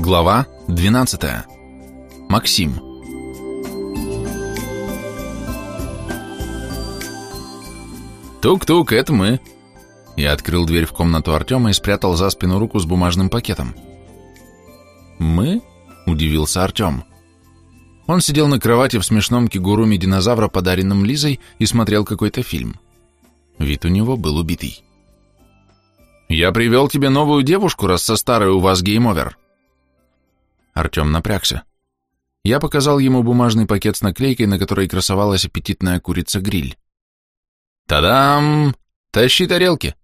Глава 12. Максим. Тук-тук, это мы. Я открыл дверь в комнату Артема и спрятал за спину руку с бумажным пакетом. Мы? Удивился Артем. Он сидел на кровати в смешном кигуруме динозавра, подаренном Лизой, и смотрел какой-то фильм. Вид у него был убитый. «Я привел тебе новую девушку, раз со старой у вас game over», Артем напрягся. Я показал ему бумажный пакет с наклейкой, на которой красовалась аппетитная курица-гриль. «Та-дам! Тащи тарелки!»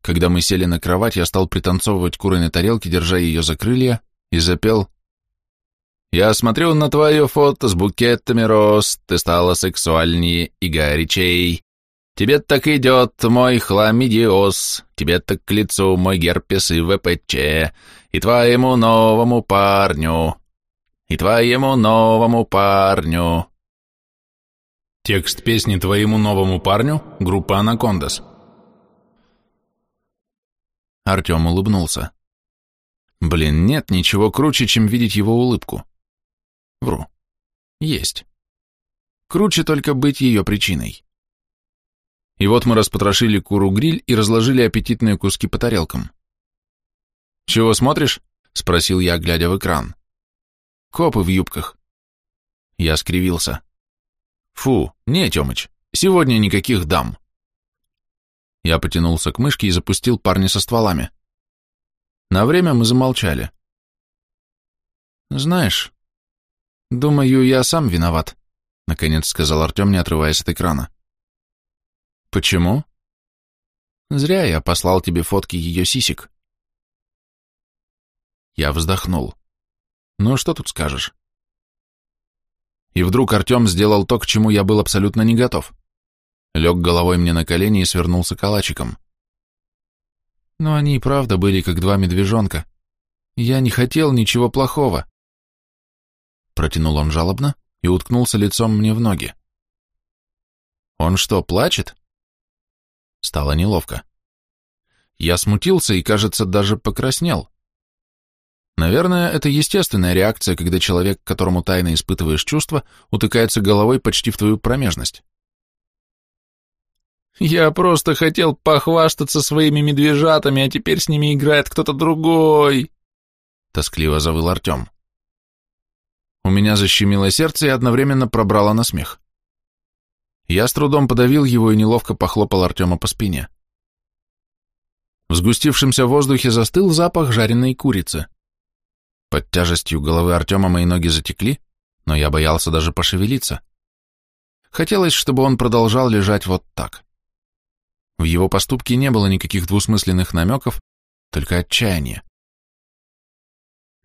Когда мы сели на кровать, я стал пританцовывать курой на тарелке, держа ее за крылья, и запел «Я смотрю на твое фото с букетами роз, ты стала сексуальнее и горячей, Тебе так идет мой хламидиоз, тебе так к лицу мой герпес и ВПЧ, и твоему новому парню, и твоему новому парню». Текст песни «Твоему новому парню» группа «Анакондас». Артем улыбнулся. Блин, нет ничего круче, чем видеть его улыбку. Вру. Есть. Круче только быть ее причиной. И вот мы распотрошили куру-гриль и разложили аппетитные куски по тарелкам. «Чего смотришь?» — спросил я, глядя в экран. «Копы в юбках». Я скривился. «Фу, не, Тёмыч, сегодня никаких дам». Я потянулся к мышке и запустил парня со стволами. На время мы замолчали. «Знаешь, думаю, я сам виноват», — наконец сказал Артём, не отрываясь от экрана. Почему? Зря я послал тебе фотки ее сисек. Я вздохнул. Ну, что тут скажешь? И вдруг Артем сделал то, к чему я был абсолютно не готов. Лег головой мне на колени и свернулся калачиком. Но они и правда были как два медвежонка. Я не хотел ничего плохого. Протянул он жалобно и уткнулся лицом мне в ноги. Он что, плачет? Стало неловко. Я смутился и, кажется, даже покраснел. Наверное, это естественная реакция, когда человек, которому тайно испытываешь чувства, утыкается головой почти в твою промежность. «Я просто хотел похвастаться своими медвежатами, а теперь с ними играет кто-то другой!» Тоскливо завыл Артем. У меня защемило сердце и одновременно пробрало на смех. Я с трудом подавил его и неловко похлопал Артема по спине. В сгустившемся воздухе застыл запах жареной курицы. Под тяжестью головы Артема мои ноги затекли, но я боялся даже пошевелиться. Хотелось, чтобы он продолжал лежать вот так. В его поступке не было никаких двусмысленных намеков, только отчаяние.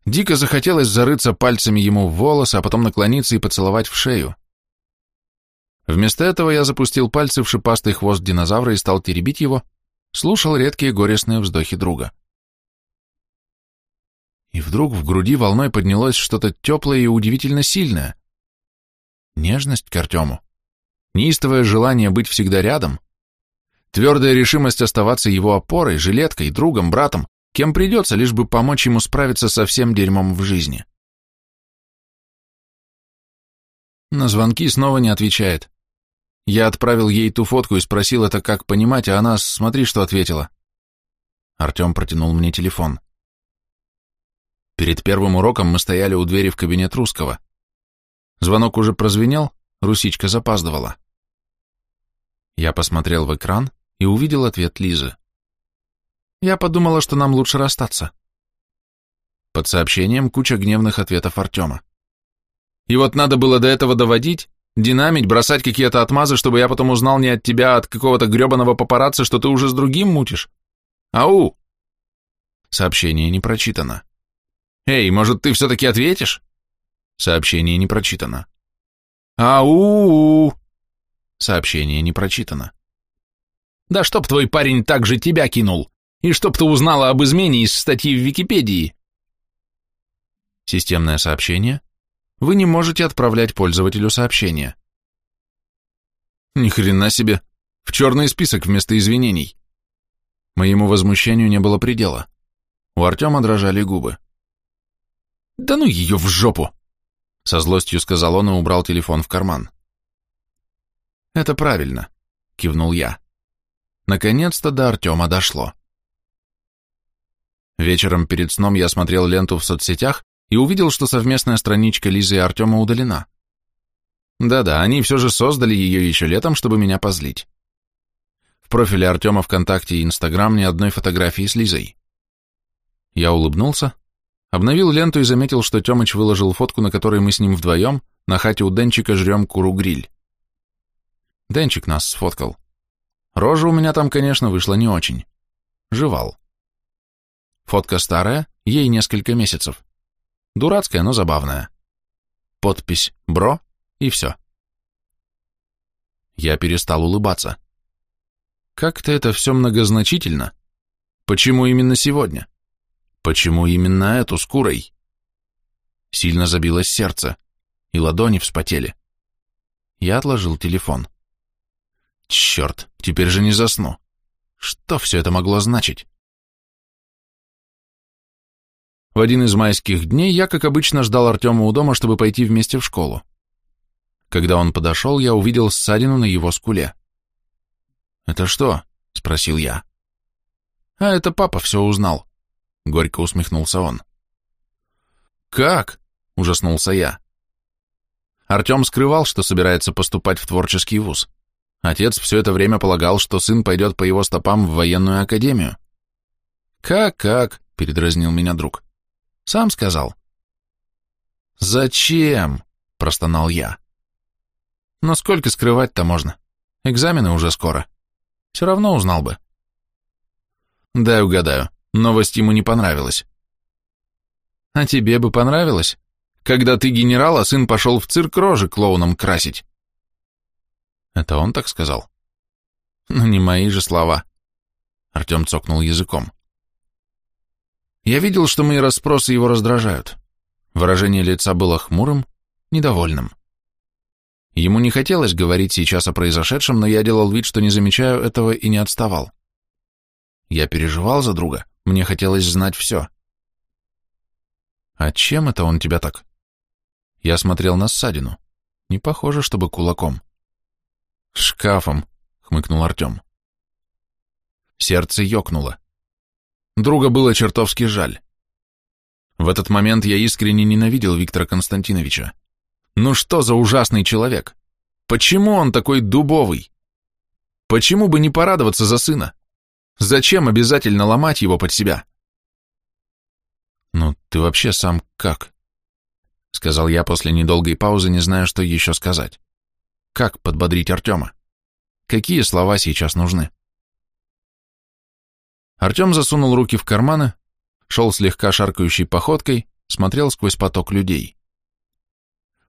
Дико захотелось зарыться пальцами ему в волосы, а потом наклониться и поцеловать в шею. Вместо этого я запустил пальцы в шипастый хвост динозавра и стал теребить его, слушал редкие горестные вздохи друга. И вдруг в груди волной поднялось что-то теплое и удивительно сильное. Нежность к Артему, неистовое желание быть всегда рядом, твердая решимость оставаться его опорой, жилеткой, другом, братом, кем придется, лишь бы помочь ему справиться со всем дерьмом в жизни. На звонки снова не отвечает. Я отправил ей ту фотку и спросил это, как понимать, а она, смотри, что ответила. Артем протянул мне телефон. Перед первым уроком мы стояли у двери в кабинет русского. Звонок уже прозвенел, русичка запаздывала. Я посмотрел в экран и увидел ответ Лизы. Я подумала, что нам лучше расстаться. Под сообщением куча гневных ответов Артема. И вот надо было до этого доводить, Динамить, бросать какие-то отмазы, чтобы я потом узнал не от тебя, а от какого-то гребаного папарацци, что ты уже с другим мутишь. Ау! Сообщение не прочитано. Эй, может, ты все-таки ответишь? Сообщение не прочитано. Ау! Сообщение не прочитано. Да чтоб твой парень так же тебя кинул, и чтоб ты узнала об измене из статьи в Википедии. Системное сообщение вы не можете отправлять пользователю сообщение. Ни хрена себе, в черный список вместо извинений. Моему возмущению не было предела. У Артема дрожали губы. «Да ну ее в жопу!» Со злостью сказал он и убрал телефон в карман. «Это правильно», — кивнул я. Наконец-то до Артема дошло. Вечером перед сном я смотрел ленту в соцсетях и увидел, что совместная страничка Лизы и Артема удалена. Да-да, они все же создали ее еще летом, чтобы меня позлить. В профиле Артема ВКонтакте и Инстаграм ни одной фотографии с Лизой. Я улыбнулся, обновил ленту и заметил, что Темыч выложил фотку, на которой мы с ним вдвоем на хате у Денчика жрем куру-гриль. Денчик нас сфоткал. Рожа у меня там, конечно, вышла не очень. Жевал. Фотка старая, ей несколько месяцев. Дурацкая, но забавная. Подпись «Бро» и все. Я перестал улыбаться. Как-то это все многозначительно. Почему именно сегодня? Почему именно эту с курой? Сильно забилось сердце, и ладони вспотели. Я отложил телефон. Черт, теперь же не засну. Что все это могло значить? В один из майских дней я, как обычно, ждал Артема у дома, чтобы пойти вместе в школу. Когда он подошел, я увидел ссадину на его скуле. «Это что?» — спросил я. «А это папа все узнал», — горько усмехнулся он. «Как?» — ужаснулся я. Артем скрывал, что собирается поступать в творческий вуз. Отец все это время полагал, что сын пойдет по его стопам в военную академию. «Как-как?» — передразнил меня друг. Сам сказал. «Зачем?» — простонал я. «Но сколько скрывать-то можно? Экзамены уже скоро. Все равно узнал бы». «Дай угадаю, новость ему не понравилась». «А тебе бы понравилось, когда ты генерал, а сын пошел в цирк рожи клоуном красить?» «Это он так сказал?» «Ну не мои же слова». Артем цокнул языком. Я видел, что мои расспросы его раздражают. Выражение лица было хмурым, недовольным. Ему не хотелось говорить сейчас о произошедшем, но я делал вид, что не замечаю этого и не отставал. Я переживал за друга, мне хотелось знать все. «А чем это он тебя так?» Я смотрел на ссадину. Не похоже, чтобы кулаком. «Шкафом», — хмыкнул Артем. Сердце ёкнуло. Друга было чертовски жаль. В этот момент я искренне ненавидел Виктора Константиновича. Ну что за ужасный человек? Почему он такой дубовый? Почему бы не порадоваться за сына? Зачем обязательно ломать его под себя? Ну, ты вообще сам как? Сказал я после недолгой паузы, не зная, что еще сказать. Как подбодрить Артема? Какие слова сейчас нужны? Артем засунул руки в карманы, шел слегка шаркающей походкой, смотрел сквозь поток людей.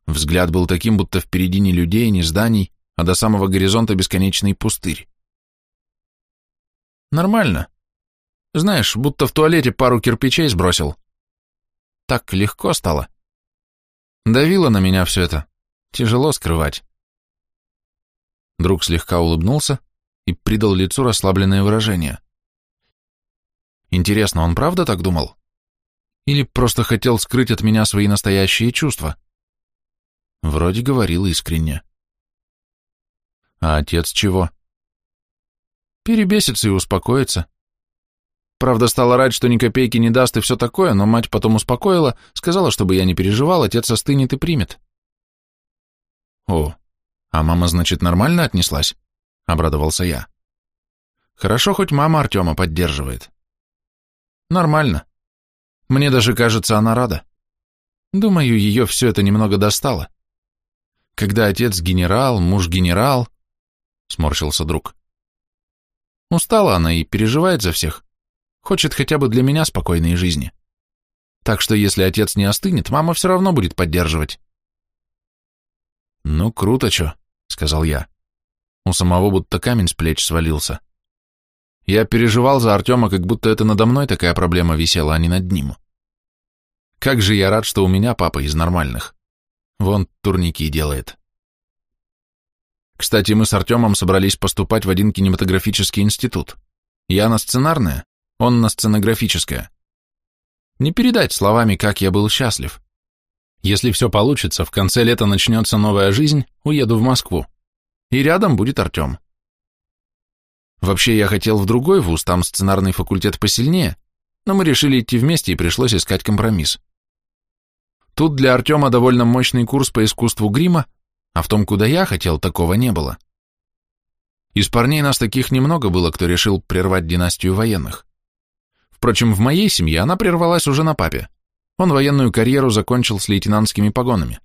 Взгляд был таким, будто впереди не людей, не зданий, а до самого горизонта бесконечный пустырь. Нормально. Знаешь, будто в туалете пару кирпичей сбросил. Так легко стало. Давило на меня все это. Тяжело скрывать. Друг слегка улыбнулся и придал лицу расслабленное выражение. Интересно, он правда так думал? Или просто хотел скрыть от меня свои настоящие чувства? Вроде говорил искренне. А отец чего? Перебесится и успокоится. Правда, стала рать, что ни копейки не даст и все такое, но мать потом успокоила, сказала, чтобы я не переживал, отец остынет и примет. О, а мама, значит, нормально отнеслась? Обрадовался я. Хорошо, хоть мама Артема поддерживает. Нормально. Мне даже кажется, она рада. Думаю, ее все это немного достало. Когда отец генерал, муж генерал, сморщился друг. Устала она и переживает за всех. Хочет хотя бы для меня спокойной жизни. Так что если отец не остынет, мама все равно будет поддерживать. Ну, круто чё, сказал я. У самого будто камень с плеч свалился. Я переживал за Артема, как будто это надо мной такая проблема висела, а не над ним. Как же я рад, что у меня папа из нормальных. Вон турники делает. Кстати, мы с Артемом собрались поступать в один кинематографический институт. Я на сценарное, он на сценографическое. Не передать словами, как я был счастлив. Если все получится, в конце лета начнется новая жизнь, уеду в Москву. И рядом будет Артем. Вообще, я хотел в другой вуз, там сценарный факультет посильнее, но мы решили идти вместе и пришлось искать компромисс. Тут для Артема довольно мощный курс по искусству грима, а в том, куда я хотел, такого не было. Из парней нас таких немного было, кто решил прервать династию военных. Впрочем, в моей семье она прервалась уже на папе. Он военную карьеру закончил с лейтенантскими погонами.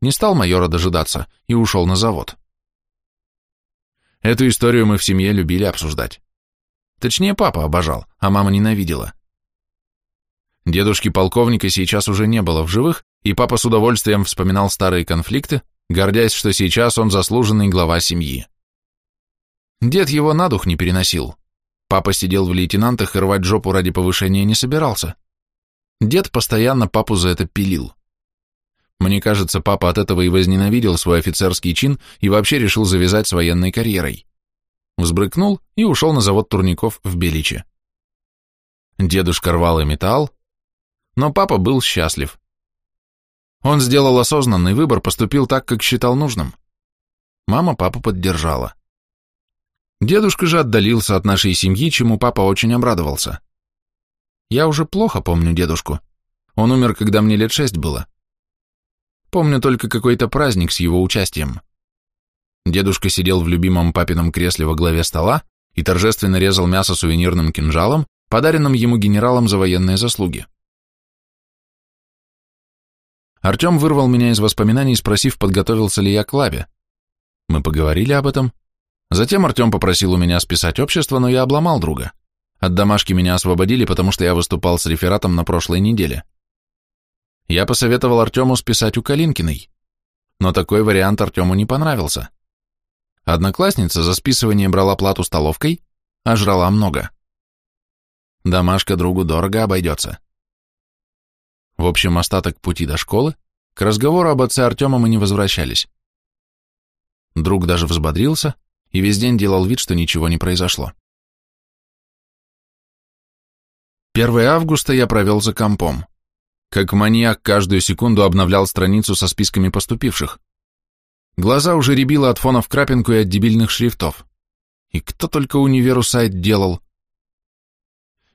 Не стал майора дожидаться и ушел на завод. Эту историю мы в семье любили обсуждать. Точнее, папа обожал, а мама ненавидела. Дедушки полковника сейчас уже не было в живых, и папа с удовольствием вспоминал старые конфликты, гордясь, что сейчас он заслуженный глава семьи. Дед его на дух не переносил. Папа сидел в лейтенантах и рвать жопу ради повышения не собирался. Дед постоянно папу за это пилил. Мне кажется, папа от этого и возненавидел свой офицерский чин и вообще решил завязать с военной карьерой. Взбрыкнул и ушел на завод турников в Беличе. Дедушка рвал и металл, но папа был счастлив. Он сделал осознанный выбор, поступил так, как считал нужным. Мама папу поддержала. Дедушка же отдалился от нашей семьи, чему папа очень обрадовался. Я уже плохо помню дедушку. Он умер, когда мне лет шесть было. Помню только какой-то праздник с его участием. Дедушка сидел в любимом папином кресле во главе стола и торжественно резал мясо сувенирным кинжалом, подаренным ему генералом за военные заслуги. Артем вырвал меня из воспоминаний, спросив, подготовился ли я к лабе. Мы поговорили об этом. Затем Артем попросил у меня списать общество, но я обломал друга. От домашки меня освободили, потому что я выступал с рефератом на прошлой неделе я посоветовал Артему списать у Калинкиной, но такой вариант Артему не понравился. Одноклассница за списывание брала плату столовкой, а жрала много. Домашка другу дорого обойдется. В общем, остаток пути до школы к разговору об отце Артема мы не возвращались. Друг даже взбодрился и весь день делал вид, что ничего не произошло. 1 августа я провел за компом как маньяк каждую секунду обновлял страницу со списками поступивших. Глаза уже рябило от фонов, крапинку и от дебильных шрифтов. И кто только универу сайт делал.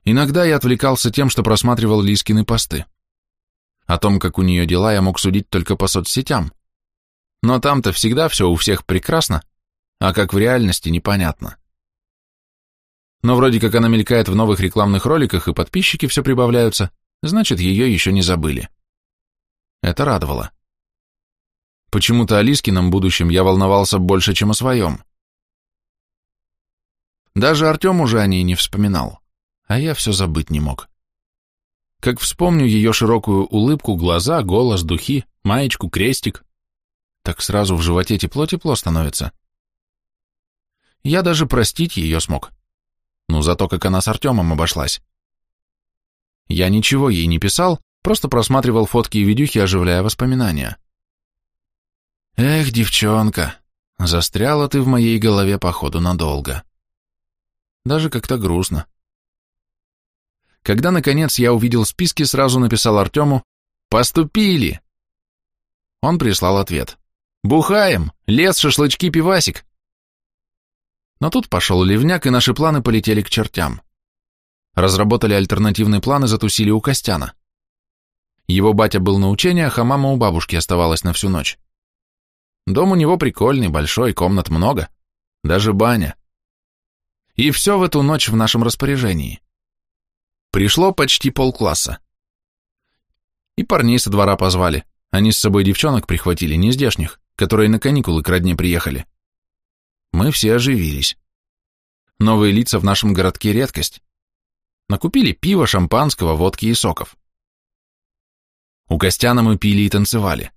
Иногда я отвлекался тем, что просматривал Лискины посты. О том, как у нее дела, я мог судить только по соцсетям. Но там-то всегда все у всех прекрасно, а как в реальности непонятно. Но вроде как она мелькает в новых рекламных роликах, и подписчики все прибавляются – значит, ее еще не забыли. Это радовало. Почему-то о Лискином будущем я волновался больше, чем о своем. Даже Артем уже о ней не вспоминал, а я все забыть не мог. Как вспомню ее широкую улыбку, глаза, голос, духи, маечку, крестик, так сразу в животе тепло-тепло становится. Я даже простить ее смог. Ну, за то, как она с Артемом обошлась. Я ничего ей не писал, просто просматривал фотки и видюхи, оживляя воспоминания. Эх, девчонка, застряла ты в моей голове, походу, надолго. Даже как-то грустно. Когда, наконец, я увидел списки, сразу написал Артему «Поступили!». Он прислал ответ «Бухаем! Лес, шашлычки, пивасик!». Но тут пошел ливняк, и наши планы полетели к чертям разработали альтернативный план и затусили у Костяна. Его батя был на учениях, а мама у бабушки оставалась на всю ночь. Дом у него прикольный, большой, комнат много, даже баня. И все в эту ночь в нашем распоряжении. Пришло почти полкласса. И парней со двора позвали. Они с собой девчонок прихватили, не здешних, которые на каникулы к родне приехали. Мы все оживились. Новые лица в нашем городке редкость накупили пива, шампанского, водки и соков. У Костяна мы пили и танцевали.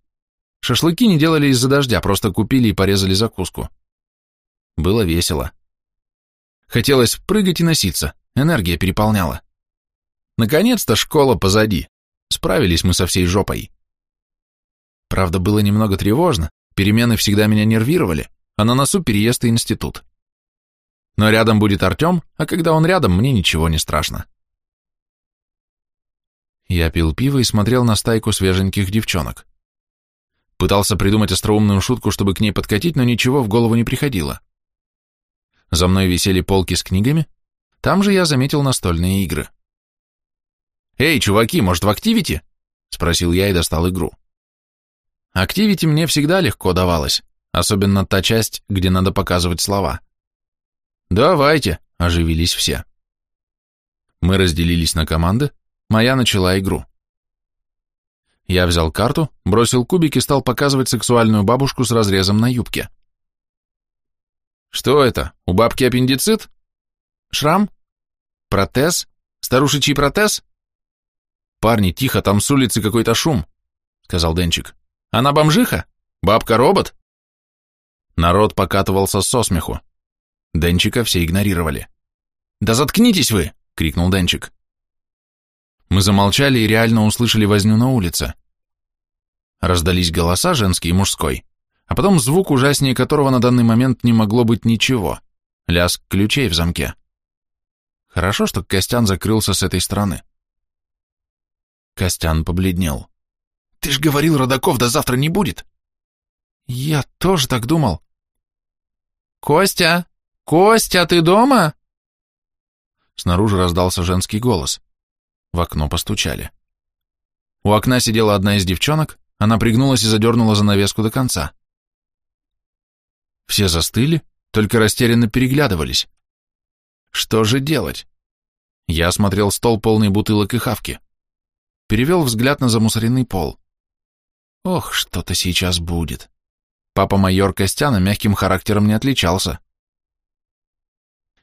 Шашлыки не делали из-за дождя, просто купили и порезали закуску. Было весело. Хотелось прыгать и носиться, энергия переполняла. Наконец-то школа позади. Справились мы со всей жопой. Правда, было немного тревожно, перемены всегда меня нервировали, а на носу переезд и институт. Но рядом будет Артем, а когда он рядом, мне ничего не страшно. Я пил пиво и смотрел на стайку свеженьких девчонок. Пытался придумать остроумную шутку, чтобы к ней подкатить, но ничего в голову не приходило. За мной висели полки с книгами, там же я заметил настольные игры. «Эй, чуваки, может, в Активити?» — спросил я и достал игру. Активити мне всегда легко давалось, особенно та часть, где надо показывать слова. «Давайте», — оживились все. Мы разделились на команды, моя начала игру. Я взял карту, бросил кубик и стал показывать сексуальную бабушку с разрезом на юбке. «Что это? У бабки аппендицит? Шрам? Протез? Старушечий протез?» «Парни, тихо, там с улицы какой-то шум», — сказал Денчик. «Она бомжиха? Бабка-робот?» Народ покатывался со смеху. Денчика все игнорировали. «Да заткнитесь вы!» — крикнул Денчик. Мы замолчали и реально услышали возню на улице. Раздались голоса, женский и мужской, а потом звук, ужаснее которого на данный момент не могло быть ничего. Лязг ключей в замке. Хорошо, что Костян закрылся с этой стороны. Костян побледнел. «Ты ж говорил, Родаков до завтра не будет!» «Я тоже так думал!» «Костя!» «Костя, а ты дома?» Снаружи раздался женский голос. В окно постучали. У окна сидела одна из девчонок, она пригнулась и задернула занавеску до конца. Все застыли, только растерянно переглядывались. Что же делать? Я смотрел стол полный бутылок и хавки. Перевел взгляд на замусоренный пол. Ох, что-то сейчас будет. Папа майор Костяна мягким характером не отличался.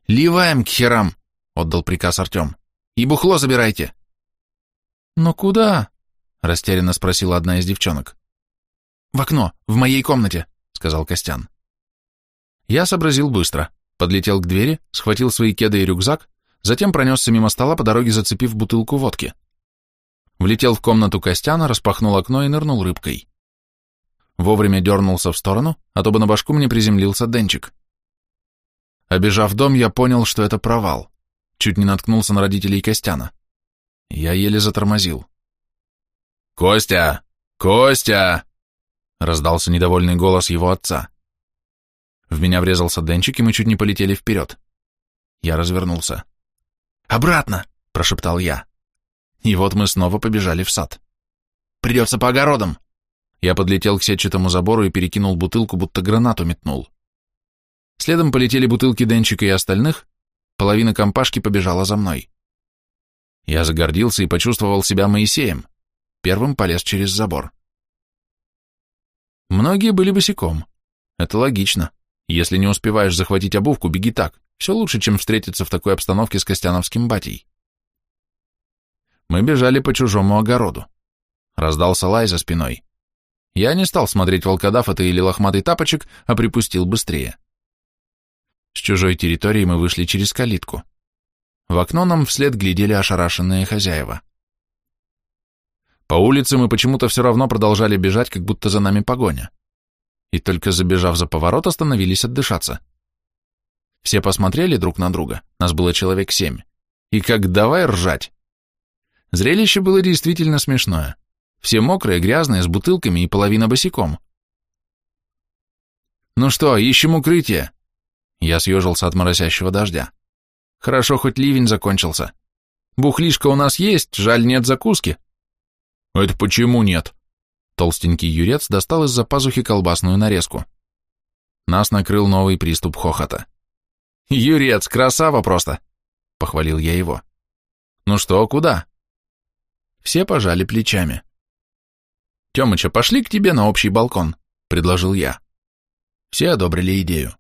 «Ливаем к херам!» — отдал приказ Артем. «И бухло забирайте!» «Но куда?» — растерянно спросила одна из девчонок. «В окно, в моей комнате», — сказал Костян. Я сообразил быстро. Подлетел к двери, схватил свои кеды и рюкзак, затем пронесся мимо стола по дороге, зацепив бутылку водки. Влетел в комнату Костяна, распахнул окно и нырнул рыбкой. Вовремя дернулся в сторону, а то бы на башку мне приземлился Денчик. Обежав дом, я понял, что это провал. Чуть не наткнулся на родителей Костяна. Я еле затормозил. «Костя! Костя!» Раздался недовольный голос его отца. В меня врезался Денчик, и мы чуть не полетели вперед. Я развернулся. «Обратно!» – прошептал я. И вот мы снова побежали в сад. «Придется по огородам!» Я подлетел к сетчатому забору и перекинул бутылку, будто гранату метнул. Следом полетели бутылки Денчика и остальных, половина компашки побежала за мной. Я загордился и почувствовал себя Моисеем. Первым полез через забор. Многие были босиком. Это логично. Если не успеваешь захватить обувку, беги так. Все лучше, чем встретиться в такой обстановке с Костяновским батей. Мы бежали по чужому огороду. Раздался лай за спиной. Я не стал смотреть волкодав это или лохматый тапочек, а припустил быстрее. С чужой территории мы вышли через калитку. В окно нам вслед глядели ошарашенные хозяева. По улице мы почему-то все равно продолжали бежать, как будто за нами погоня. И только забежав за поворот, остановились отдышаться. Все посмотрели друг на друга, нас было человек семь. И как давай ржать! Зрелище было действительно смешное. Все мокрые, грязные, с бутылками и половина босиком. «Ну что, ищем укрытие!» Я съежился от моросящего дождя. Хорошо, хоть ливень закончился. Бухлишка у нас есть, жаль, нет закуски. Это почему нет? Толстенький юрец достал из-за пазухи колбасную нарезку. Нас накрыл новый приступ хохота. «Юрец, красава просто!» — похвалил я его. «Ну что, куда?» Все пожали плечами. «Темыча, пошли к тебе на общий балкон», — предложил я. Все одобрили идею.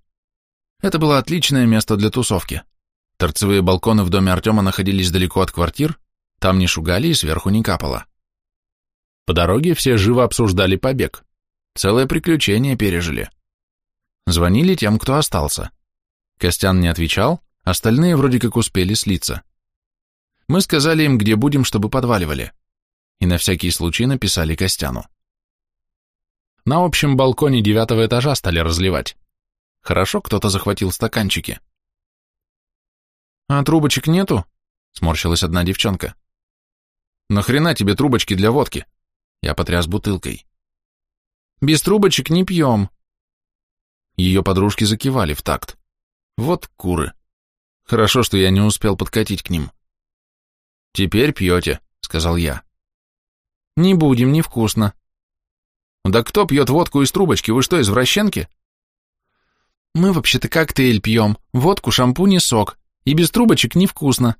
Это было отличное место для тусовки. Торцевые балконы в доме Артема находились далеко от квартир, там не шугали и сверху не капало. По дороге все живо обсуждали побег. Целое приключение пережили. Звонили тем, кто остался. Костян не отвечал, остальные вроде как успели слиться. Мы сказали им, где будем, чтобы подваливали. И на всякий случай написали Костяну. На общем балконе девятого этажа стали разливать. Хорошо, кто-то захватил стаканчики. «А трубочек нету?» — сморщилась одна девчонка. На «Нахрена тебе трубочки для водки?» Я потряс бутылкой. «Без трубочек не пьем». Ее подружки закивали в такт. «Вот куры. Хорошо, что я не успел подкатить к ним». «Теперь пьете», — сказал я. «Не будем, невкусно». «Да кто пьет водку из трубочки? Вы что, извращенки?» Мы вообще-то коктейль пьем, водку, шампунь и сок, и без трубочек невкусно.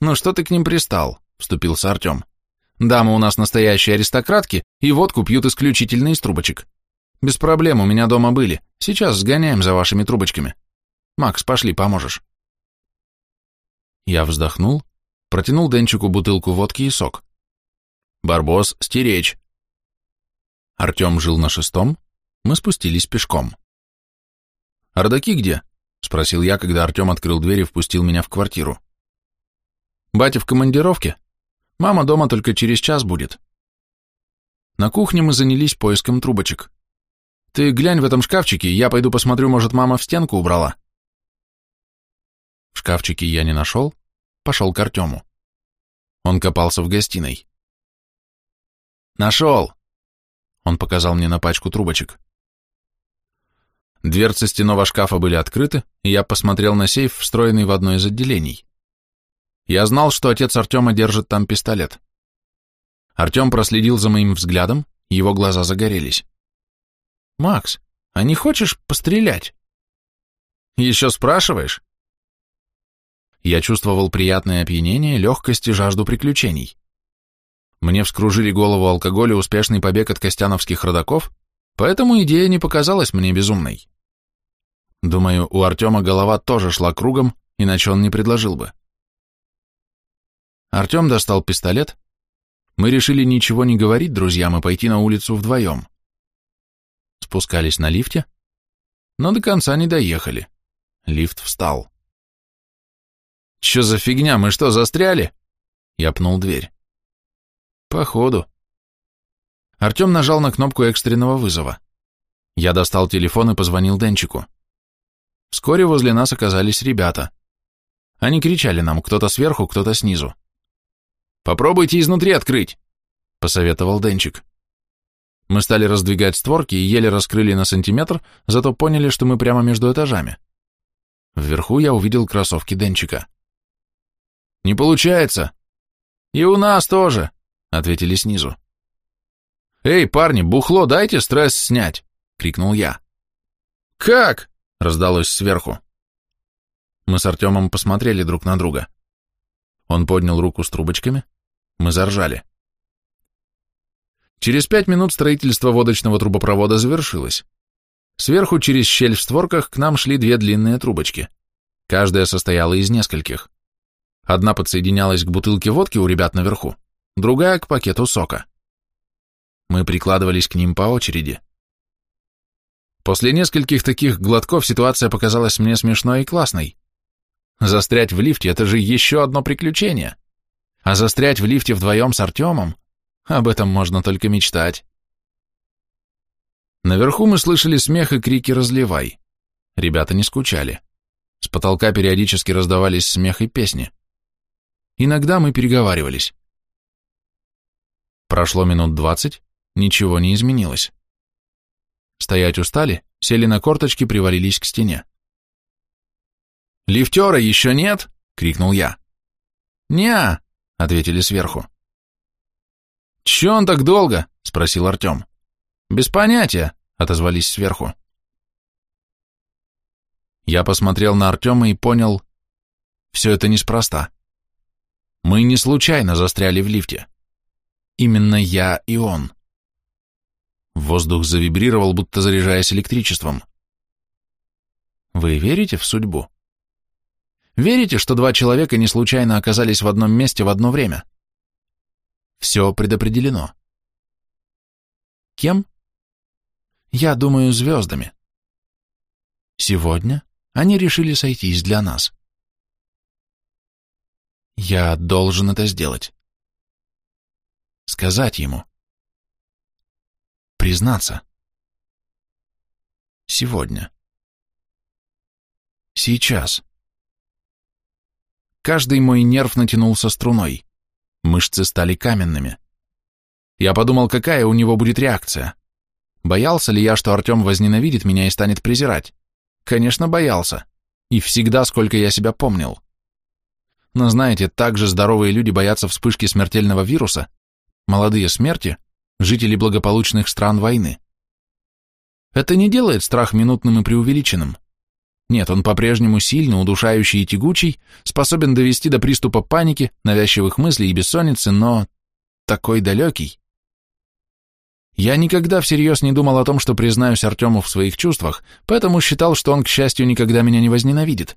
Ну что ты к ним пристал, вступился Артем. Дамы у нас настоящие аристократки, и водку пьют исключительно из трубочек. Без проблем, у меня дома были. Сейчас сгоняем за вашими трубочками. Макс, пошли, поможешь. Я вздохнул, протянул Денчику бутылку водки и сок. Барбос, стеречь. Артем жил на шестом, мы спустились пешком. «Ардаки где?» — спросил я, когда Артем открыл дверь и впустил меня в квартиру. «Батя в командировке. Мама дома только через час будет». На кухне мы занялись поиском трубочек. «Ты глянь в этом шкафчике, я пойду посмотрю, может, мама в стенку убрала». В шкафчике я не нашел, пошел к Артему. Он копался в гостиной. «Нашел!» Он показал мне на пачку трубочек. Дверцы стенового шкафа были открыты, и я посмотрел на сейф, встроенный в одно из отделений. Я знал, что отец Артема держит там пистолет. Артем проследил за моим взглядом, его глаза загорелись. «Макс, а не хочешь пострелять?» «Еще спрашиваешь?» Я чувствовал приятное опьянение, легкость и жажду приключений. Мне вскружили голову алкоголь и успешный побег от костяновских родаков, поэтому идея не показалась мне безумной. Думаю, у Артема голова тоже шла кругом, иначе он не предложил бы. Артем достал пистолет. Мы решили ничего не говорить друзьям и пойти на улицу вдвоем. Спускались на лифте, но до конца не доехали. Лифт встал. «Че за фигня, мы что, застряли?» Я пнул дверь. «Походу». Артем нажал на кнопку экстренного вызова. Я достал телефон и позвонил Денчику. Вскоре возле нас оказались ребята. Они кричали нам, кто-то сверху, кто-то снизу. «Попробуйте изнутри открыть», — посоветовал Денчик. Мы стали раздвигать створки и еле раскрыли на сантиметр, зато поняли, что мы прямо между этажами. Вверху я увидел кроссовки Денчика. «Не получается!» «И у нас тоже!» — ответили снизу. «Эй, парни, бухло дайте стресс снять!» — крикнул я. «Как?» раздалось сверху. Мы с Артемом посмотрели друг на друга. Он поднял руку с трубочками. Мы заржали. Через пять минут строительство водочного трубопровода завершилось. Сверху через щель в створках к нам шли две длинные трубочки. Каждая состояла из нескольких. Одна подсоединялась к бутылке водки у ребят наверху, другая — к пакету сока. Мы прикладывались к ним по очереди. После нескольких таких глотков ситуация показалась мне смешной и классной. Застрять в лифте – это же еще одно приключение. А застрять в лифте вдвоем с Артемом – об этом можно только мечтать. Наверху мы слышали смех и крики «разливай». Ребята не скучали. С потолка периодически раздавались смех и песни. Иногда мы переговаривались. Прошло минут двадцать, ничего не изменилось. Стоять устали, сели на корточки, привалились к стене. «Лифтера еще нет?» — крикнул я. «Не-а!» ответили сверху. «Че он так долго?» — спросил Артем. «Без понятия», — отозвались сверху. Я посмотрел на Артема и понял, все это неспроста. Мы не случайно застряли в лифте. Именно я и он. Воздух завибрировал, будто заряжаясь электричеством. Вы верите в судьбу? Верите, что два человека не случайно оказались в одном месте в одно время? Все предопределено. Кем? Я думаю, звездами. Сегодня они решили сойтись для нас. Я должен это сделать. Сказать ему признаться. Сегодня. Сейчас. Каждый мой нерв натянулся струной. Мышцы стали каменными. Я подумал, какая у него будет реакция. Боялся ли я, что Артем возненавидит меня и станет презирать? Конечно, боялся. И всегда, сколько я себя помнил. Но знаете, так же здоровые люди боятся вспышки смертельного вируса, молодые смерти, жители благополучных стран войны. Это не делает страх минутным и преувеличенным. Нет, он по-прежнему сильный, удушающий и тягучий, способен довести до приступа паники, навязчивых мыслей и бессонницы, но такой далекий. Я никогда всерьез не думал о том, что признаюсь Артему в своих чувствах, поэтому считал, что он, к счастью, никогда меня не возненавидит.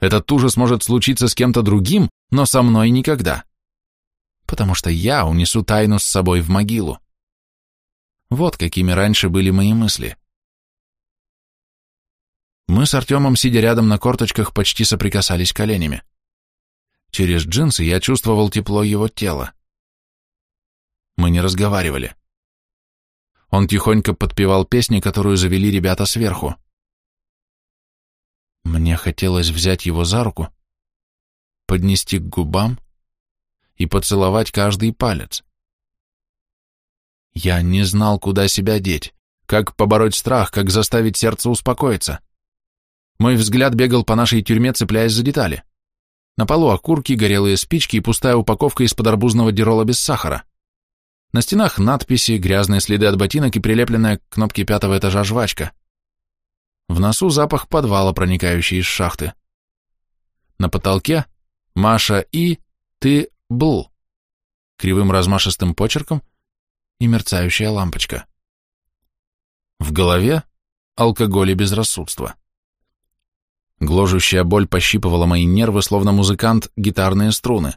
Этот ужас может случиться с кем-то другим, но со мной никогда потому что я унесу тайну с собой в могилу. Вот какими раньше были мои мысли. Мы с Артемом, сидя рядом на корточках, почти соприкасались коленями. Через джинсы я чувствовал тепло его тела. Мы не разговаривали. Он тихонько подпевал песни, которую завели ребята сверху. Мне хотелось взять его за руку, поднести к губам, и поцеловать каждый палец. Я не знал, куда себя деть, как побороть страх, как заставить сердце успокоиться. Мой взгляд бегал по нашей тюрьме, цепляясь за детали. На полу окурки, горелые спички и пустая упаковка из-под арбузного дирола без сахара. На стенах надписи, грязные следы от ботинок и прилепленная к кнопке пятого этажа жвачка. В носу запах подвала, проникающий из шахты. На потолке Маша И, ты Бл. Кривым размашистым почерком и мерцающая лампочка. В голове алкоголь и безрассудство. Гложущая боль пощипывала мои нервы, словно музыкант гитарные струны.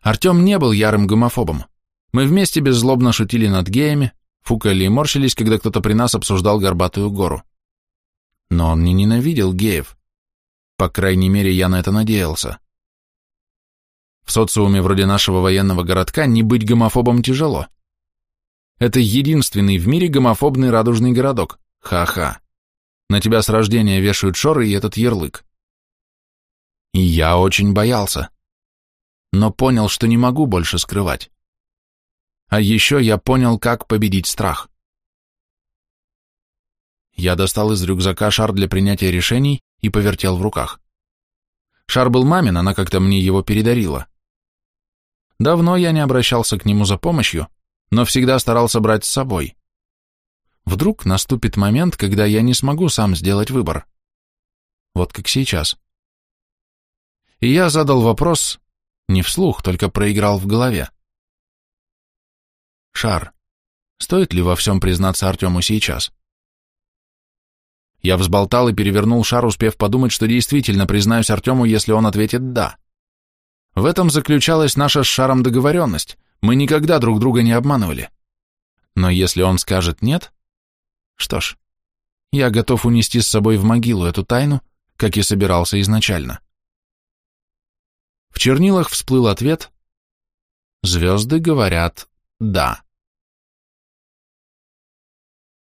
Артем не был ярым гомофобом. Мы вместе беззлобно шутили над геями, фукали и морщились, когда кто-то при нас обсуждал горбатую гору. Но он не ненавидел геев. По крайней мере, я на это надеялся. В социуме вроде нашего военного городка не быть гомофобом тяжело. Это единственный в мире гомофобный радужный городок. Ха-ха. На тебя с рождения вешают шоры и этот ярлык. И я очень боялся. Но понял, что не могу больше скрывать. А еще я понял, как победить страх. Я достал из рюкзака шар для принятия решений и повертел в руках. Шар был мамин, она как-то мне его передарила. Давно я не обращался к нему за помощью, но всегда старался брать с собой. Вдруг наступит момент, когда я не смогу сам сделать выбор. Вот как сейчас. И я задал вопрос, не вслух, только проиграл в голове. Шар, стоит ли во всем признаться Артему сейчас? Я взболтал и перевернул шар, успев подумать, что действительно признаюсь Артему, если он ответит «да». В этом заключалась наша с шаром договоренность, мы никогда друг друга не обманывали. Но если он скажет «нет», что ж, я готов унести с собой в могилу эту тайну, как и собирался изначально. В чернилах всплыл ответ «Звезды говорят «да».